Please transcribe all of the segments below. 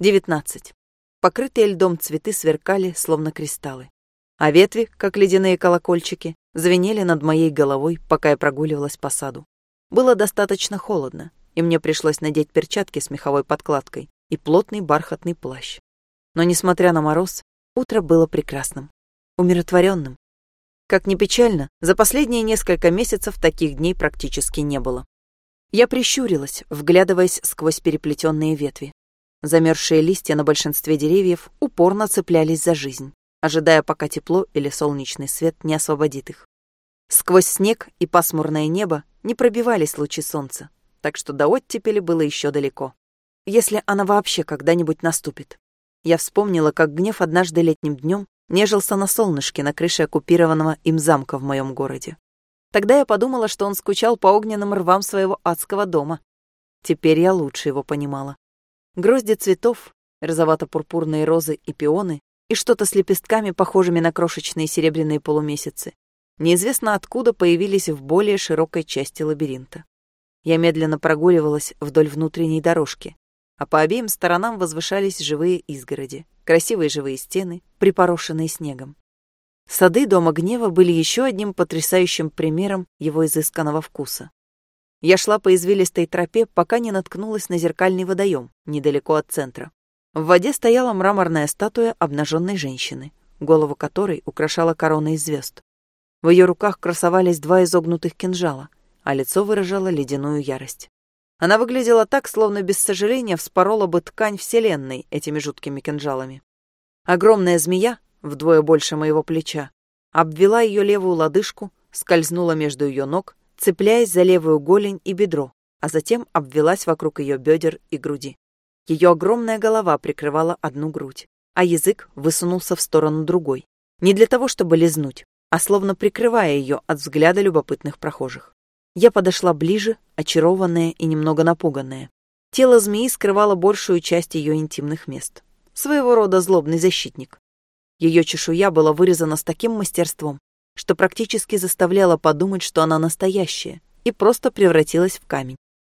Девятнадцать. Покрытые льдом цветы сверкали, словно кристаллы. А ветви, как ледяные колокольчики, звенели над моей головой, пока я прогуливалась по саду. Было достаточно холодно, и мне пришлось надеть перчатки с меховой подкладкой и плотный бархатный плащ. Но, несмотря на мороз, утро было прекрасным, умиротворенным. Как ни печально, за последние несколько месяцев таких дней практически не было. Я прищурилась, вглядываясь сквозь переплетенные ветви. Замерзшие листья на большинстве деревьев упорно цеплялись за жизнь, ожидая, пока тепло или солнечный свет не освободит их. Сквозь снег и пасмурное небо не пробивались лучи солнца, так что до оттепели было еще далеко. Если она вообще когда-нибудь наступит. Я вспомнила, как гнев однажды летним днем нежился на солнышке на крыше оккупированного им замка в моем городе. Тогда я подумала, что он скучал по огненным рвам своего адского дома. Теперь я лучше его понимала. Грозди цветов, розовато-пурпурные розы и пионы, и что-то с лепестками, похожими на крошечные серебряные полумесяцы, неизвестно откуда появились в более широкой части лабиринта. Я медленно прогуливалась вдоль внутренней дорожки, а по обеим сторонам возвышались живые изгороди, красивые живые стены, припорошенные снегом. Сады Дома Гнева были еще одним потрясающим примером его изысканного вкуса. Я шла по извилистой тропе, пока не наткнулась на зеркальный водоем, недалеко от центра. В воде стояла мраморная статуя обнаженной женщины, голову которой украшала корона из звезд. В ее руках красовались два изогнутых кинжала, а лицо выражало ледяную ярость. Она выглядела так, словно без сожаления вспорола бы ткань Вселенной этими жуткими кинжалами. Огромная змея, вдвое больше моего плеча, обвела ее левую лодыжку, скользнула между ее ног цепляясь за левую голень и бедро, а затем обвелась вокруг ее бедер и груди. Ее огромная голова прикрывала одну грудь, а язык высунулся в сторону другой. Не для того, чтобы лизнуть, а словно прикрывая ее от взгляда любопытных прохожих. Я подошла ближе, очарованная и немного напуганная. Тело змеи скрывало большую часть ее интимных мест. Своего рода злобный защитник. Ее чешуя была вырезана с таким мастерством, что практически заставляло подумать, что она настоящая, и просто превратилась в камень.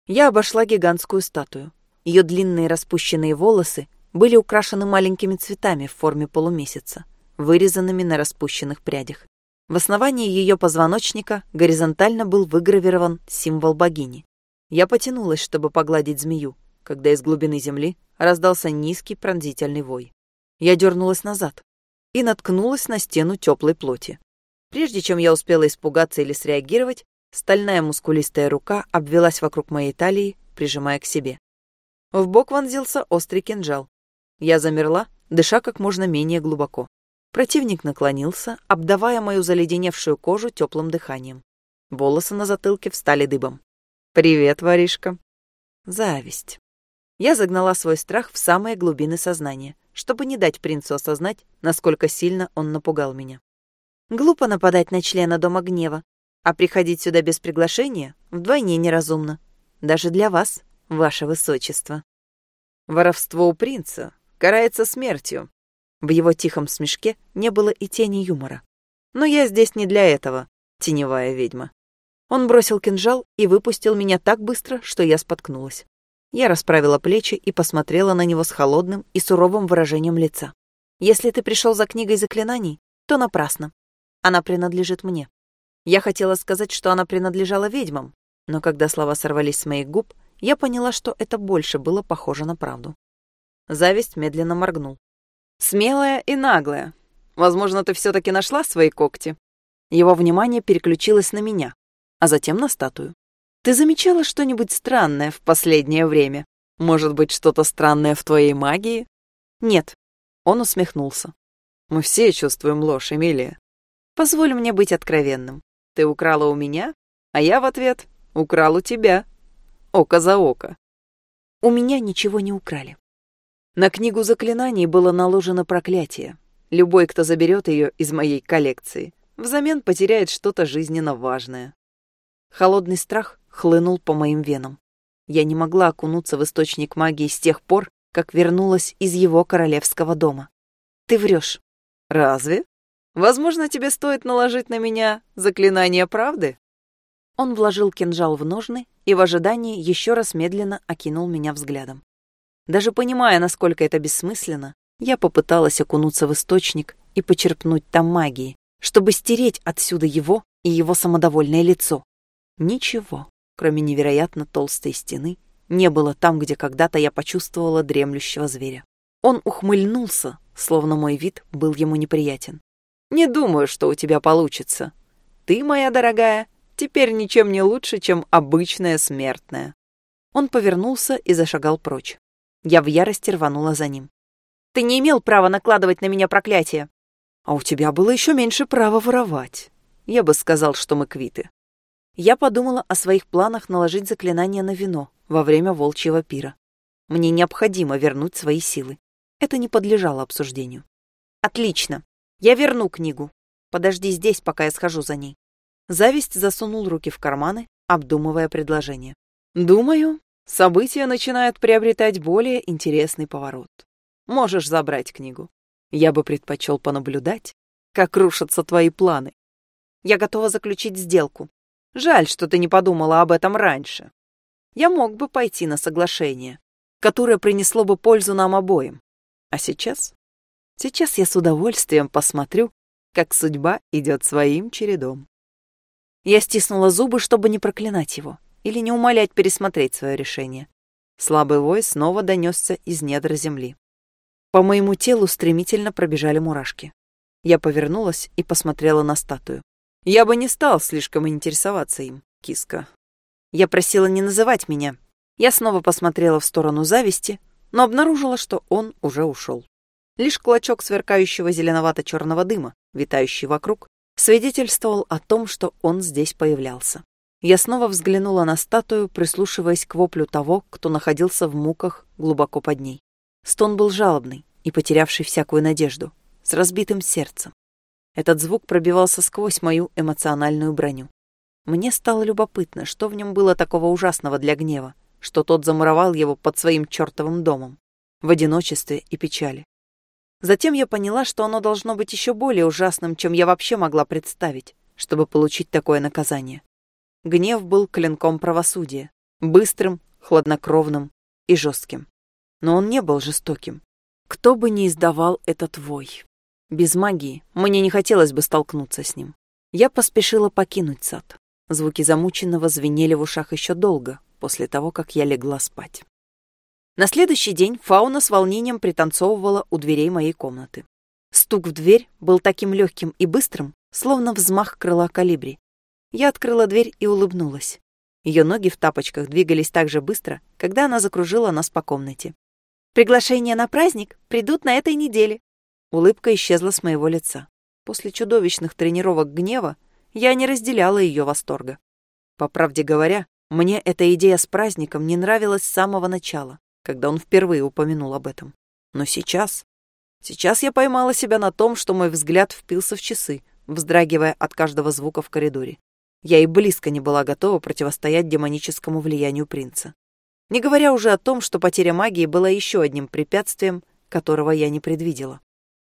Я обошла гигантскую статую. Ее длинные распущенные волосы были украшены маленькими цветами в форме полумесяца, вырезанными на распущенных прядях. В основании ее позвоночника горизонтально был выгравирован символ богини. Я потянулась, чтобы погладить змею, когда из глубины земли раздался низкий пронзительный вой. Я дернулась назад и наткнулась на стену теплой плоти. Прежде чем я успела испугаться или среагировать, стальная мускулистая рука обвелась вокруг моей талии, прижимая к себе. В бок вонзился острый кинжал. Я замерла, дыша как можно менее глубоко. Противник наклонился, обдавая мою заледеневшую кожу теплым дыханием. Волосы на затылке встали дыбом. «Привет, воришка». Зависть. Я загнала свой страх в самые глубины сознания, чтобы не дать принцу осознать, насколько сильно он напугал меня. Глупо нападать на члена Дома Гнева, а приходить сюда без приглашения вдвойне неразумно. Даже для вас, ваше высочество. Воровство у принца карается смертью. В его тихом смешке не было и тени юмора. Но я здесь не для этого, теневая ведьма. Он бросил кинжал и выпустил меня так быстро, что я споткнулась. Я расправила плечи и посмотрела на него с холодным и суровым выражением лица. «Если ты пришел за книгой заклинаний, то напрасно. Она принадлежит мне. Я хотела сказать, что она принадлежала ведьмам, но когда слова сорвались с моих губ, я поняла, что это больше было похоже на правду. Зависть медленно моргнул. «Смелая и наглая. Возможно, ты все-таки нашла свои когти?» Его внимание переключилось на меня, а затем на статую. «Ты замечала что-нибудь странное в последнее время? Может быть, что-то странное в твоей магии?» «Нет». Он усмехнулся. «Мы все чувствуем ложь, Эмилия. Позволь мне быть откровенным. Ты украла у меня, а я в ответ украл у тебя. Око за око. У меня ничего не украли. На книгу заклинаний было наложено проклятие. Любой, кто заберет ее из моей коллекции, взамен потеряет что-то жизненно важное. Холодный страх хлынул по моим венам. Я не могла окунуться в источник магии с тех пор, как вернулась из его королевского дома. Ты врешь. Разве? Возможно, тебе стоит наложить на меня заклинание правды?» Он вложил кинжал в ножны и в ожидании еще раз медленно окинул меня взглядом. Даже понимая, насколько это бессмысленно, я попыталась окунуться в источник и почерпнуть там магии, чтобы стереть отсюда его и его самодовольное лицо. Ничего, кроме невероятно толстой стены, не было там, где когда-то я почувствовала дремлющего зверя. Он ухмыльнулся, словно мой вид был ему неприятен. «Не думаю, что у тебя получится. Ты, моя дорогая, теперь ничем не лучше, чем обычная смертная». Он повернулся и зашагал прочь. Я в ярости рванула за ним. «Ты не имел права накладывать на меня проклятие!» «А у тебя было еще меньше права воровать. Я бы сказал, что мы квиты». Я подумала о своих планах наложить заклинание на вино во время волчьего пира. Мне необходимо вернуть свои силы. Это не подлежало обсуждению. «Отлично. Я верну книгу. Подожди здесь, пока я схожу за ней». Зависть засунул руки в карманы, обдумывая предложение. «Думаю, события начинают приобретать более интересный поворот. Можешь забрать книгу. Я бы предпочел понаблюдать, как рушатся твои планы. Я готова заключить сделку. Жаль, что ты не подумала об этом раньше. Я мог бы пойти на соглашение, которое принесло бы пользу нам обоим. А сейчас? Сейчас я с удовольствием посмотрю, как судьба идет своим чередом. Я стиснула зубы, чтобы не проклинать его или не умолять пересмотреть свое решение. Слабый вой снова донесся из недр земли. По моему телу стремительно пробежали мурашки. Я повернулась и посмотрела на статую. Я бы не стал слишком интересоваться им, киска. Я просила не называть меня. Я снова посмотрела в сторону зависти, но обнаружила, что он уже ушел. Лишь клочок сверкающего зеленовато-черного дыма, витающий вокруг, свидетельствовал о том, что он здесь появлялся. Я снова взглянула на статую, прислушиваясь к воплю того, кто находился в муках глубоко под ней. Стон был жалобный и потерявший всякую надежду, с разбитым сердцем. Этот звук пробивался сквозь мою эмоциональную броню. Мне стало любопытно, что в нем было такого ужасного для гнева, что тот замуровал его под своим чертовым домом, в одиночестве и печали. Затем я поняла, что оно должно быть еще более ужасным, чем я вообще могла представить, чтобы получить такое наказание. Гнев был клинком правосудия, быстрым, хладнокровным и жестким. Но он не был жестоким. Кто бы ни издавал этот вой. Без магии мне не хотелось бы столкнуться с ним. Я поспешила покинуть сад. Звуки замученного звенели в ушах еще долго, после того, как я легла спать. На следующий день Фауна с волнением пританцовывала у дверей моей комнаты. Стук в дверь был таким легким и быстрым, словно взмах крыла калибри, я открыла дверь и улыбнулась. Ее ноги в тапочках двигались так же быстро, когда она закружила нас по комнате. «Приглашения на праздник придут на этой неделе». Улыбка исчезла с моего лица. После чудовищных тренировок гнева я не разделяла ее восторга. По правде говоря, мне эта идея с праздником не нравилась с самого начала, когда он впервые упомянул об этом. Но сейчас... Сейчас я поймала себя на том, что мой взгляд впился в часы, вздрагивая от каждого звука в коридоре. Я и близко не была готова противостоять демоническому влиянию принца. Не говоря уже о том, что потеря магии была еще одним препятствием, которого я не предвидела.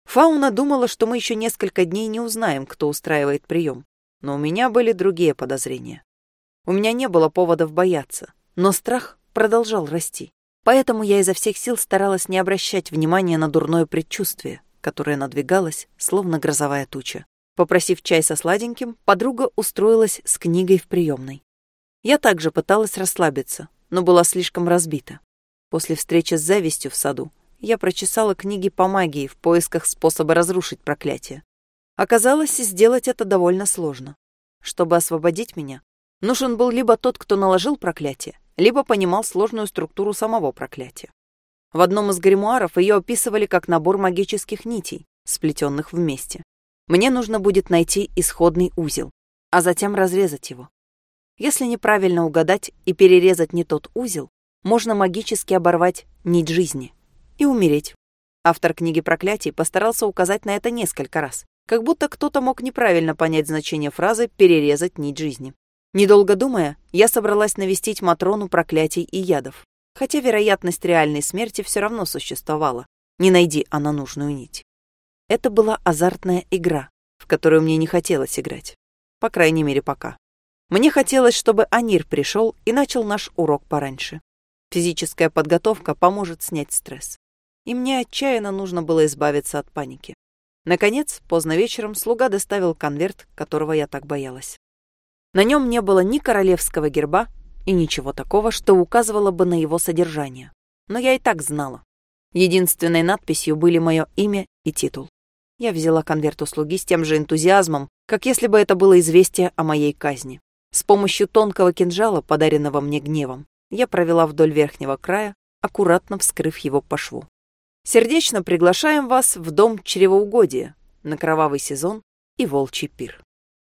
Фауна думала, что мы еще несколько дней не узнаем, кто устраивает прием, но у меня были другие подозрения. У меня не было поводов бояться, но страх продолжал расти. Поэтому я изо всех сил старалась не обращать внимания на дурное предчувствие, которое надвигалось, словно грозовая туча. Попросив чай со сладеньким, подруга устроилась с книгой в приемной. Я также пыталась расслабиться, но была слишком разбита. После встречи с завистью в саду я прочесала книги по магии в поисках способа разрушить проклятие. Оказалось, сделать это довольно сложно. Чтобы освободить меня, нужен был либо тот, кто наложил проклятие, либо понимал сложную структуру самого проклятия. В одном из гримуаров ее описывали как набор магических нитей, сплетенных вместе. Мне нужно будет найти исходный узел, а затем разрезать его. Если неправильно угадать и перерезать не тот узел, можно магически оборвать нить жизни и умереть. Автор книги проклятий постарался указать на это несколько раз, как будто кто-то мог неправильно понять значение фразы «перерезать нить жизни». Недолго думая, я собралась навестить Матрону проклятий и ядов, хотя вероятность реальной смерти все равно существовала, не найди она нужную нить. Это была азартная игра, в которую мне не хотелось играть. По крайней мере, пока. Мне хотелось, чтобы Анир пришел и начал наш урок пораньше. Физическая подготовка поможет снять стресс. И мне отчаянно нужно было избавиться от паники. Наконец, поздно вечером слуга доставил конверт, которого я так боялась. На нем не было ни королевского герба и ничего такого, что указывало бы на его содержание. Но я и так знала. Единственной надписью были мое имя и титул. Я взяла конверт у слуги с тем же энтузиазмом, как если бы это было известие о моей казни. С помощью тонкого кинжала, подаренного мне гневом, я провела вдоль верхнего края, аккуратно вскрыв его по шву. Сердечно приглашаем вас в дом чревоугодия на кровавый сезон и волчий пир.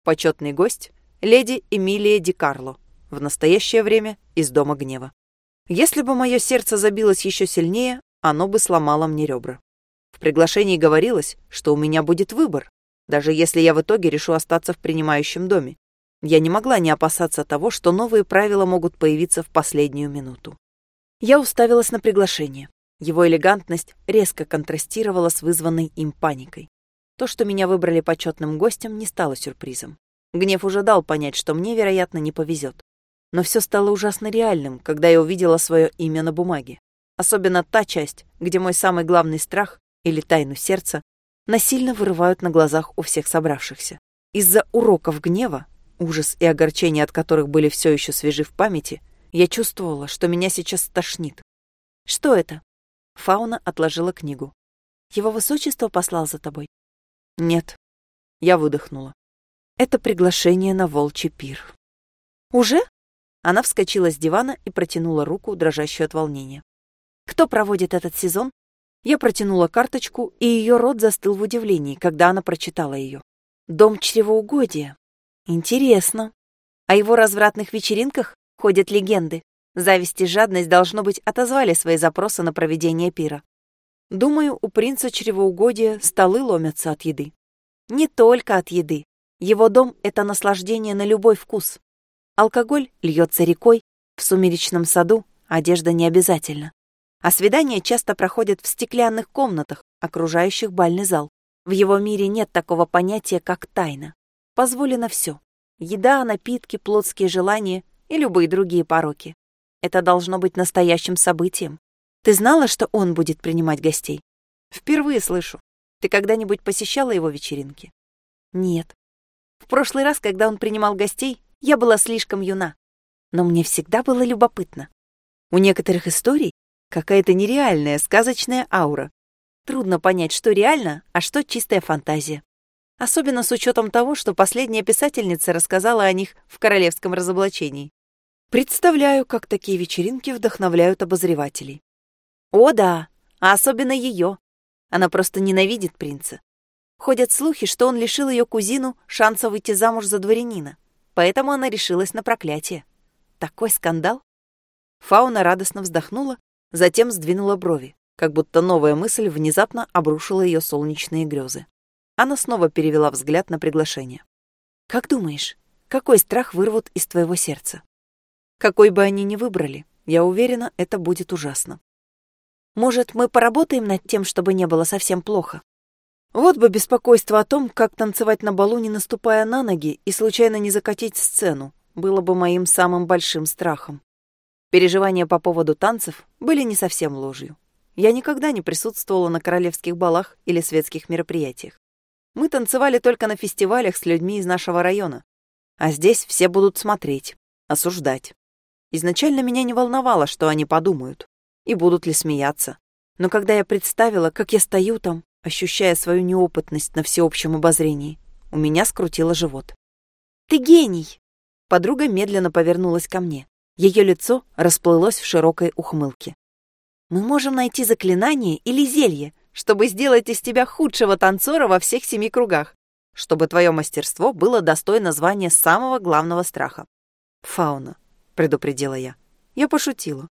Почетный гость леди Эмилия Ди Карло, в настоящее время из Дома Гнева. Если бы мое сердце забилось еще сильнее, оно бы сломало мне ребра. В приглашении говорилось, что у меня будет выбор, даже если я в итоге решу остаться в принимающем доме. Я не могла не опасаться того, что новые правила могут появиться в последнюю минуту. Я уставилась на приглашение. Его элегантность резко контрастировала с вызванной им паникой. То, что меня выбрали почетным гостем, не стало сюрпризом. Гнев уже дал понять, что мне, вероятно, не повезет. Но все стало ужасно реальным, когда я увидела свое имя на бумаге. Особенно та часть, где мой самый главный страх или тайну сердца насильно вырывают на глазах у всех собравшихся. Из-за уроков гнева, ужас и огорчение от которых были все еще свежи в памяти, я чувствовала, что меня сейчас тошнит. «Что это?» Фауна отложила книгу. «Его высочество послал за тобой?» «Нет». Я выдохнула. Это приглашение на волчий пир. Уже? Она вскочила с дивана и протянула руку, дрожащую от волнения. Кто проводит этот сезон? Я протянула карточку, и ее рот застыл в удивлении, когда она прочитала ее. Дом чревоугодия. Интересно. О его развратных вечеринках ходят легенды. Зависть и жадность, должно быть, отозвали свои запросы на проведение пира. Думаю, у принца чревоугодия столы ломятся от еды. Не только от еды. Его дом — это наслаждение на любой вкус. Алкоголь льется рекой, в сумеречном саду одежда не обязательно. А свидания часто проходят в стеклянных комнатах, окружающих бальный зал. В его мире нет такого понятия, как тайна. Позволено все. Еда, напитки, плотские желания и любые другие пороки. Это должно быть настоящим событием. Ты знала, что он будет принимать гостей? Впервые слышу. Ты когда-нибудь посещала его вечеринки? Нет. В прошлый раз, когда он принимал гостей, я была слишком юна. Но мне всегда было любопытно. У некоторых историй какая-то нереальная сказочная аура. Трудно понять, что реально, а что чистая фантазия. Особенно с учетом того, что последняя писательница рассказала о них в королевском разоблачении. Представляю, как такие вечеринки вдохновляют обозревателей. О да, а особенно ее. Она просто ненавидит принца. Ходят слухи, что он лишил ее кузину шанса выйти замуж за дворянина. Поэтому она решилась на проклятие. Такой скандал. Фауна радостно вздохнула, затем сдвинула брови, как будто новая мысль внезапно обрушила ее солнечные грезы. Она снова перевела взгляд на приглашение. «Как думаешь, какой страх вырвут из твоего сердца? Какой бы они ни выбрали, я уверена, это будет ужасно. Может, мы поработаем над тем, чтобы не было совсем плохо?» Вот бы беспокойство о том, как танцевать на балу, не наступая на ноги, и случайно не закатить сцену, было бы моим самым большим страхом. Переживания по поводу танцев были не совсем ложью. Я никогда не присутствовала на королевских балах или светских мероприятиях. Мы танцевали только на фестивалях с людьми из нашего района. А здесь все будут смотреть, осуждать. Изначально меня не волновало, что они подумают, и будут ли смеяться. Но когда я представила, как я стою там, ощущая свою неопытность на всеобщем обозрении. У меня скрутило живот. «Ты гений!» Подруга медленно повернулась ко мне. Ее лицо расплылось в широкой ухмылке. «Мы можем найти заклинание или зелье, чтобы сделать из тебя худшего танцора во всех семи кругах, чтобы твое мастерство было достойно звания самого главного страха». «Фауна», — предупредила я. Я пошутила.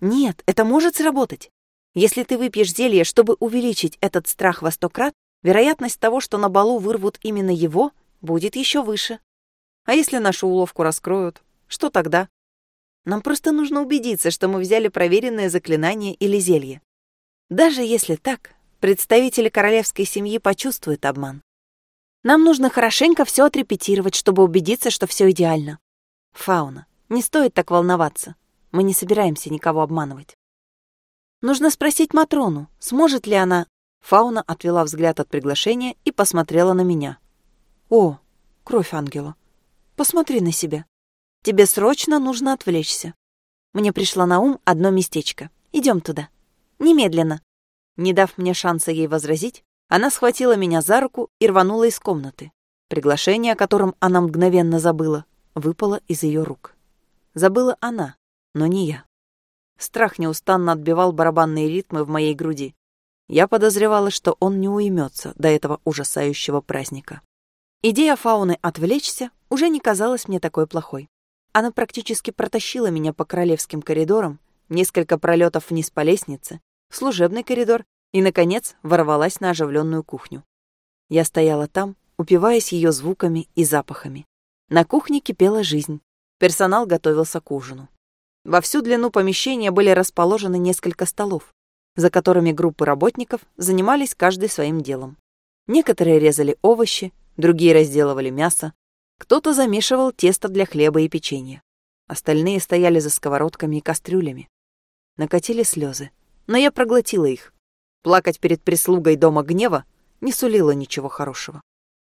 «Нет, это может сработать. Если ты выпьешь зелье, чтобы увеличить этот страх во сто крат, вероятность того, что на балу вырвут именно его, будет еще выше. А если нашу уловку раскроют, что тогда? Нам просто нужно убедиться, что мы взяли проверенное заклинание или зелье. Даже если так, представители королевской семьи почувствуют обман. Нам нужно хорошенько все отрепетировать, чтобы убедиться, что все идеально. Фауна, не стоит так волноваться. Мы не собираемся никого обманывать. Нужно спросить Матрону, сможет ли она... Фауна отвела взгляд от приглашения и посмотрела на меня. «О, кровь ангела. Посмотри на себя. Тебе срочно нужно отвлечься. Мне пришло на ум одно местечко. Идем туда. Немедленно». Не дав мне шанса ей возразить, она схватила меня за руку и рванула из комнаты. Приглашение, о котором она мгновенно забыла, выпало из ее рук. Забыла она, но не я. Страх неустанно отбивал барабанные ритмы в моей груди. Я подозревала, что он не уймется до этого ужасающего праздника. Идея фауны отвлечься уже не казалась мне такой плохой. Она практически протащила меня по королевским коридорам, несколько пролетов вниз по лестнице, в служебный коридор и, наконец, ворвалась на оживленную кухню. Я стояла там, упиваясь ее звуками и запахами. На кухне кипела жизнь. Персонал готовился к ужину. Во всю длину помещения были расположены несколько столов, за которыми группы работников занимались каждый своим делом. Некоторые резали овощи, другие разделывали мясо, кто-то замешивал тесто для хлеба и печенья. Остальные стояли за сковородками и кастрюлями. Накатили слезы, но я проглотила их. Плакать перед прислугой дома гнева не сулило ничего хорошего.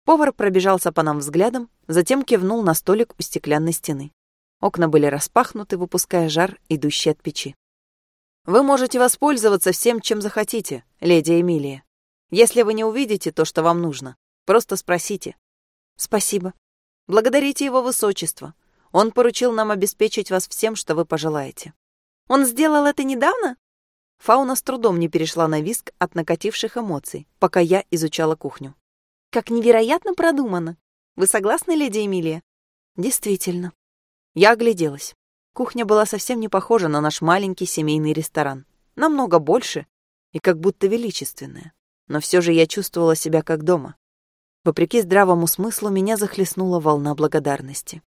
Повар пробежался по нам взглядом, затем кивнул на столик у стеклянной стены. Окна были распахнуты, выпуская жар, идущий от печи. «Вы можете воспользоваться всем, чем захотите, леди Эмилия. Если вы не увидите то, что вам нужно, просто спросите». «Спасибо. Благодарите его высочество. Он поручил нам обеспечить вас всем, что вы пожелаете». «Он сделал это недавно?» Фауна с трудом не перешла на виск от накативших эмоций, пока я изучала кухню. Как невероятно продумано. Вы согласны, леди Эмилия? Действительно. Я огляделась. Кухня была совсем не похожа на наш маленький семейный ресторан. Намного больше и как будто величественная. Но все же я чувствовала себя как дома. Вопреки здравому смыслу меня захлестнула волна благодарности.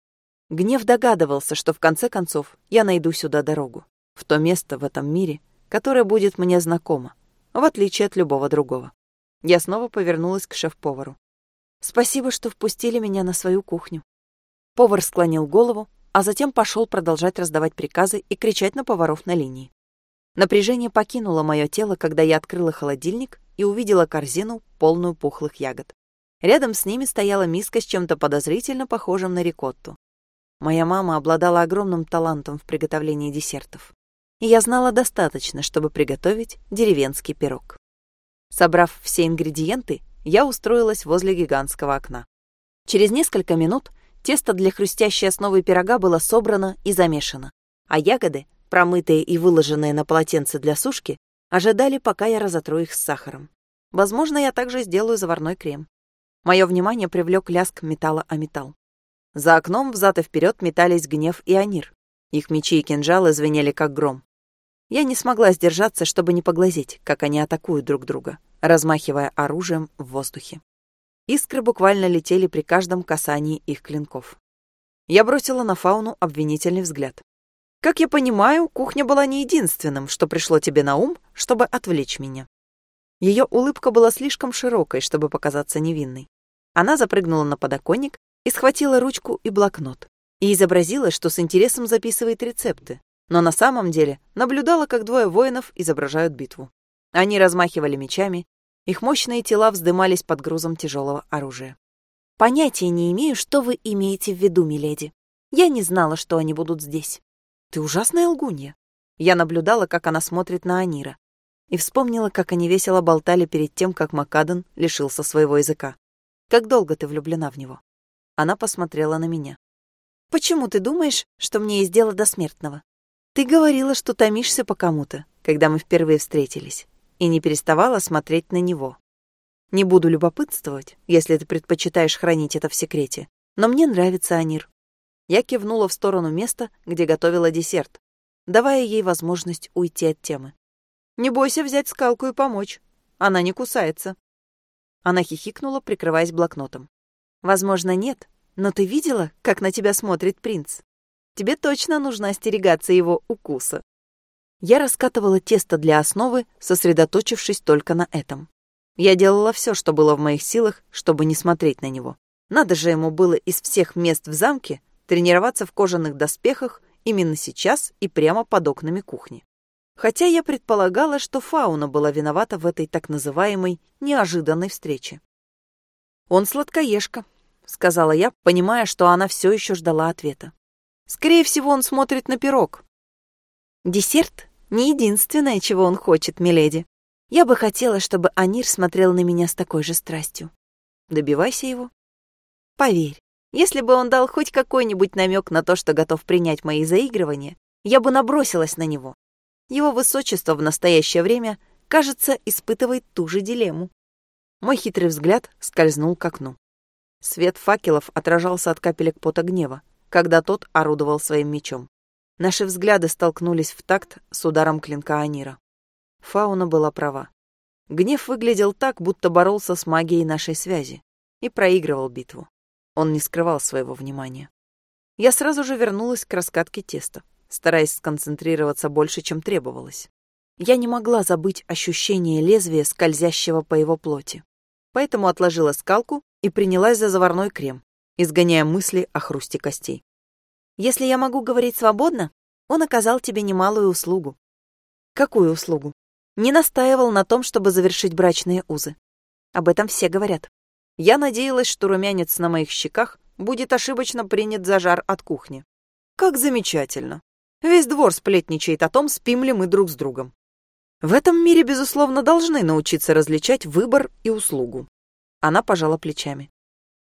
Гнев догадывался, что в конце концов я найду сюда дорогу. В то место в этом мире, которое будет мне знакомо, в отличие от любого другого. Я снова повернулась к шеф-повару. «Спасибо, что впустили меня на свою кухню». Повар склонил голову, а затем пошел продолжать раздавать приказы и кричать на поваров на линии. Напряжение покинуло мое тело, когда я открыла холодильник и увидела корзину, полную пухлых ягод. Рядом с ними стояла миска с чем-то подозрительно похожим на рикотту. Моя мама обладала огромным талантом в приготовлении десертов. И я знала достаточно, чтобы приготовить деревенский пирог. Собрав все ингредиенты, я устроилась возле гигантского окна. Через несколько минут тесто для хрустящей основы пирога было собрано и замешано, а ягоды, промытые и выложенные на полотенце для сушки, ожидали, пока я разотру их с сахаром. Возможно, я также сделаю заварной крем. Мое внимание привлек лязг металла о металл. За окном взад и вперед метались гнев и анир. Их мечи и кинжалы звенели, как гром. Я не смогла сдержаться, чтобы не поглазеть, как они атакуют друг друга, размахивая оружием в воздухе. Искры буквально летели при каждом касании их клинков. Я бросила на фауну обвинительный взгляд. «Как я понимаю, кухня была не единственным, что пришло тебе на ум, чтобы отвлечь меня». Ее улыбка была слишком широкой, чтобы показаться невинной. Она запрыгнула на подоконник и схватила ручку и блокнот, и изобразила, что с интересом записывает рецепты, но на самом деле наблюдала, как двое воинов изображают битву. Они размахивали мечами, их мощные тела вздымались под грузом тяжелого оружия. «Понятия не имею, что вы имеете в виду, миледи. Я не знала, что они будут здесь. Ты ужасная лгунья». Я наблюдала, как она смотрит на Анира, и вспомнила, как они весело болтали перед тем, как Макаден лишился своего языка. «Как долго ты влюблена в него?» Она посмотрела на меня. «Почему ты думаешь, что мне есть дело до смертного? Ты говорила, что томишься по кому-то, когда мы впервые встретились, и не переставала смотреть на него. Не буду любопытствовать, если ты предпочитаешь хранить это в секрете, но мне нравится Анир. Я кивнула в сторону места, где готовила десерт, давая ей возможность уйти от темы. Не бойся взять скалку и помочь. Она не кусается. Она хихикнула, прикрываясь блокнотом. Возможно, нет, но ты видела, как на тебя смотрит принц? Тебе точно нужно остерегаться его укуса. Я раскатывала тесто для основы, сосредоточившись только на этом. Я делала все, что было в моих силах, чтобы не смотреть на него. Надо же ему было из всех мест в замке тренироваться в кожаных доспехах именно сейчас и прямо под окнами кухни. Хотя я предполагала, что Фауна была виновата в этой так называемой неожиданной встрече. «Он сладкоежка», — сказала я, понимая, что она все еще ждала ответа. «Скорее всего, он смотрит на пирог». «Десерт — не единственное, чего он хочет, миледи. Я бы хотела, чтобы Анир смотрел на меня с такой же страстью. Добивайся его. Поверь, если бы он дал хоть какой-нибудь намек на то, что готов принять мои заигрывания, я бы набросилась на него. Его высочество в настоящее время, кажется, испытывает ту же дилемму. Мой хитрый взгляд скользнул к окну. Свет факелов отражался от капелек пота гнева, когда тот орудовал своим мечом. Наши взгляды столкнулись в такт с ударом клинка Анира. Фауна была права. Гнев выглядел так, будто боролся с магией нашей связи и проигрывал битву. Он не скрывал своего внимания. Я сразу же вернулась к раскатке теста, стараясь сконцентрироваться больше, чем требовалось. Я не могла забыть ощущение лезвия, скользящего по его плоти. Поэтому отложила скалку и принялась за заварной крем, изгоняя мысли о хрусте костей. «Если я могу говорить свободно, он оказал тебе немалую услугу». «Какую услугу?» «Не настаивал на том, чтобы завершить брачные узы. Об этом все говорят. Я надеялась, что румянец на моих щеках будет ошибочно принят за жар от кухни. Как замечательно. Весь двор сплетничает о том, спим ли мы друг с другом. В этом мире, безусловно, должны научиться различать выбор и услугу. Она пожала плечами.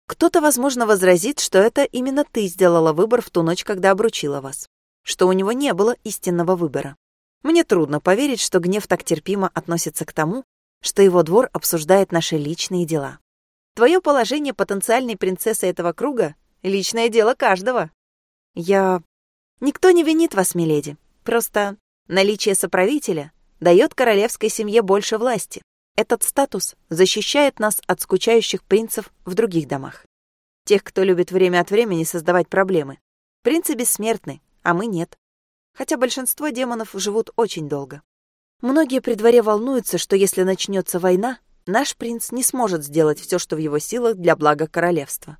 Кто-то, возможно, возразит, что это именно ты сделала выбор в ту ночь, когда обручила вас, что у него не было истинного выбора. Мне трудно поверить, что гнев так терпимо относится к тому, что его двор обсуждает наши личные дела. Твое положение потенциальной принцессы этого круга — личное дело каждого. Я... Никто не винит вас, миледи. Просто наличие соправителя дает королевской семье больше власти. Этот статус защищает нас от скучающих принцев в других домах. Тех, кто любит время от времени создавать проблемы. Принцы бессмертны, а мы нет. Хотя большинство демонов живут очень долго. Многие при дворе волнуются, что если начнется война, наш принц не сможет сделать все, что в его силах для блага королевства.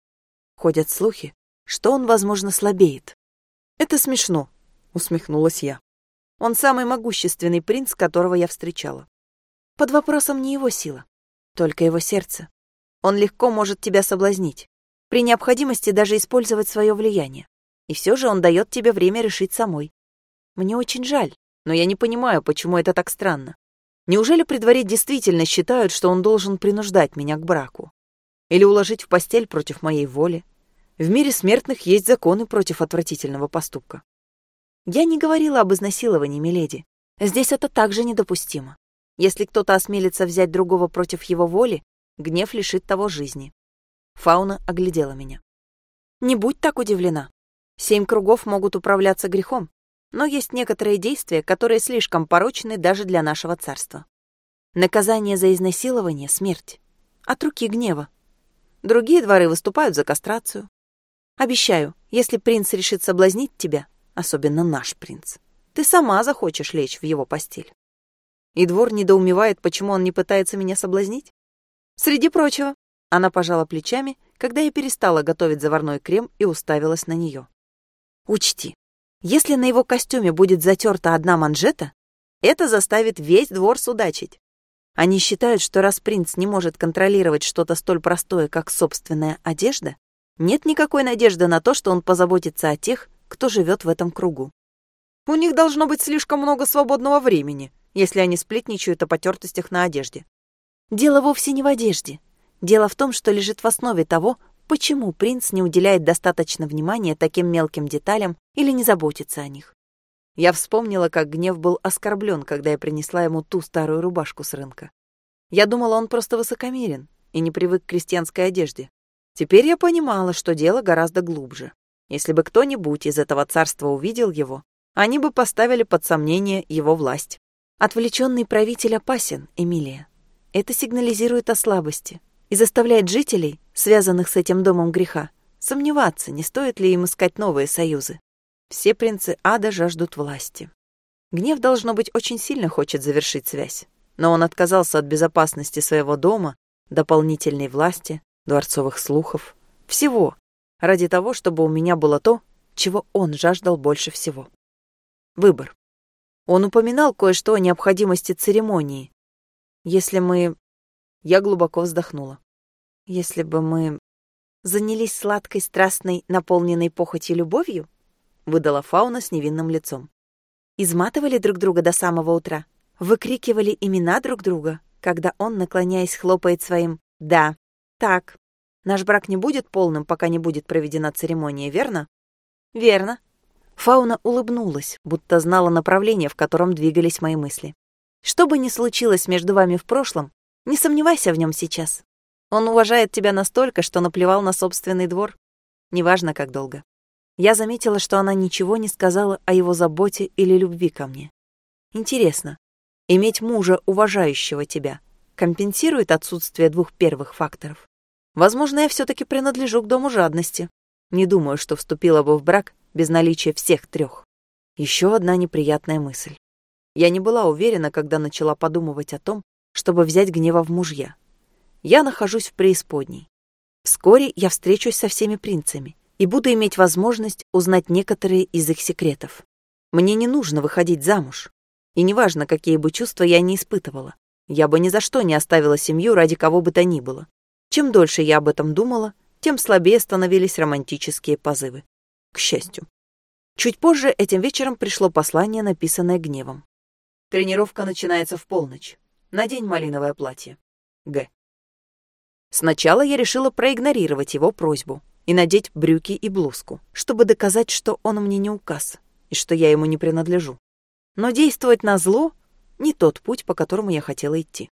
Ходят слухи, что он, возможно, слабеет. «Это смешно», — усмехнулась я. «Он самый могущественный принц, которого я встречала. Под вопросом не его сила, только его сердце. Он легко может тебя соблазнить, при необходимости даже использовать свое влияние. И все же он дает тебе время решить самой. Мне очень жаль, но я не понимаю, почему это так странно. Неужели при дворе действительно считают, что он должен принуждать меня к браку? Или уложить в постель против моей воли? В мире смертных есть законы против отвратительного поступка. Я не говорила об изнасиловании, миледи. Здесь это также недопустимо. Если кто-то осмелится взять другого против его воли, гнев лишит того жизни. Фауна оглядела меня. Не будь так удивлена. Семь кругов могут управляться грехом. Но есть некоторые действия, которые слишком порочны даже для нашего царства. Наказание за изнасилование — смерть. От руки гнева. Другие дворы выступают за кастрацию. Обещаю, если принц решит соблазнить тебя, особенно наш принц, ты сама захочешь лечь в его постель. И двор недоумевает, почему он не пытается меня соблазнить? Среди прочего, она пожала плечами, когда я перестала готовить заварной крем и уставилась на нее. Учти, если на его костюме будет затерта одна манжета, это заставит весь двор судачить. Они считают, что раз принц не может контролировать что-то столь простое, как собственная одежда, нет никакой надежды на то, что он позаботится о тех, кто живет в этом кругу. У них должно быть слишком много свободного времени, если они сплетничают о потертостях на одежде. Дело вовсе не в одежде. Дело в том, что лежит в основе того, почему принц не уделяет достаточно внимания таким мелким деталям или не заботится о них. Я вспомнила, как гнев был оскорблен, когда я принесла ему ту старую рубашку с рынка. Я думала, он просто высокомерен и не привык к крестьянской одежде. Теперь я понимала, что дело гораздо глубже. Если бы кто-нибудь из этого царства увидел его, они бы поставили под сомнение его власть. Отвлеченный правитель опасен, Эмилия. Это сигнализирует о слабости, и заставляет жителей, связанных с этим домом греха, сомневаться, не стоит ли им искать новые союзы. Все принцы ада жаждут власти. Гнев, должно быть, очень сильно хочет завершить связь, но он отказался от безопасности своего дома, дополнительной власти, дворцовых слухов, всего, ради того, чтобы у меня было то, чего он жаждал больше всего. Выбор. Он упоминал кое-что о необходимости церемонии. Если мы... Я глубоко вздохнула. Если бы мы занялись сладкой, страстной, наполненной похотью любовью, выдала Фауна с невинным лицом. Изматывали друг друга до самого утра, выкрикивали имена друг друга, когда он, наклоняясь, хлопает своим «да». Так, наш брак не будет полным, пока не будет проведена церемония, верно? Верно. Фауна улыбнулась, будто знала направление, в котором двигались мои мысли. Что бы ни случилось между вами в прошлом, не сомневайся в нем сейчас. Он уважает тебя настолько, что наплевал на собственный двор. Неважно, как долго. Я заметила, что она ничего не сказала о его заботе или любви ко мне. Интересно, иметь мужа, уважающего тебя, компенсирует отсутствие двух первых факторов? Возможно, я все таки принадлежу к дому жадности. Не думаю, что вступила бы в брак без наличия всех трех. Еще одна неприятная мысль. Я не была уверена, когда начала подумывать о том, чтобы взять гнева в мужья я нахожусь в преисподней. Вскоре я встречусь со всеми принцами и буду иметь возможность узнать некоторые из их секретов. Мне не нужно выходить замуж. И неважно, какие бы чувства я не испытывала. Я бы ни за что не оставила семью ради кого бы то ни было. Чем дольше я об этом думала, тем слабее становились романтические позывы. К счастью. Чуть позже этим вечером пришло послание, написанное гневом. Тренировка начинается в полночь. Надень малиновое платье. Г. Сначала я решила проигнорировать его просьбу и надеть брюки и блузку, чтобы доказать, что он мне не указ и что я ему не принадлежу. Но действовать на зло — не тот путь, по которому я хотела идти.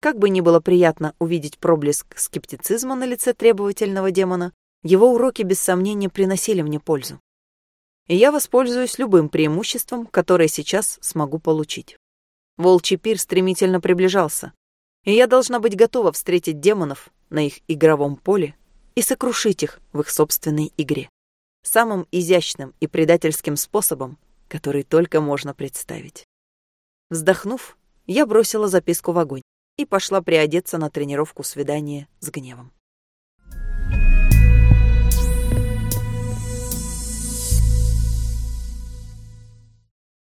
Как бы ни было приятно увидеть проблеск скептицизма на лице требовательного демона, его уроки без сомнения приносили мне пользу. И я воспользуюсь любым преимуществом, которое сейчас смогу получить. Волчий пир стремительно приближался, и я должна быть готова встретить демонов на их игровом поле и сокрушить их в их собственной игре. Самым изящным и предательским способом, который только можно представить. Вздохнув, я бросила записку в огонь и пошла приодеться на тренировку свидания с гневом.